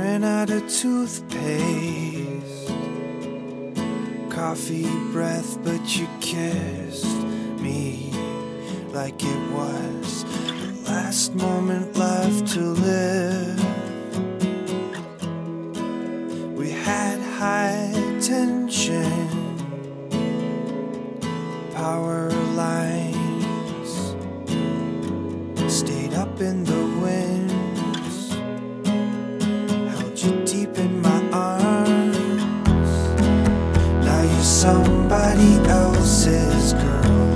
ran out of toothpaste. Coffee breath, but you kissed me like it was the last moment left to live. We had high tension power lines stayed up in the somebody else's girl.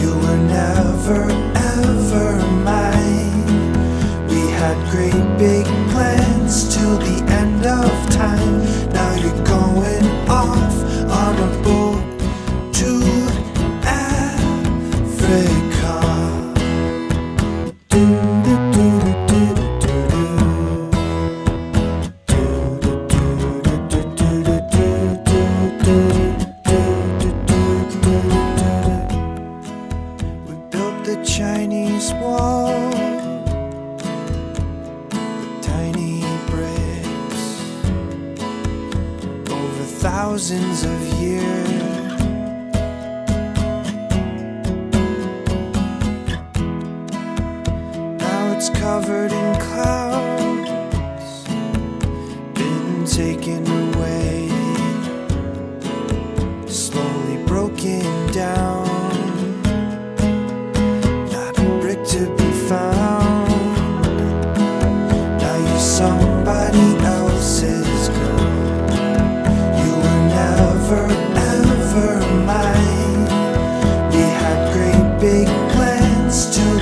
You were never ever mine. We had great big plans till the end of time the Chinese wall tiny bricks over thousands of years. Now it's covered in clouds, been taken away, slowly broken plans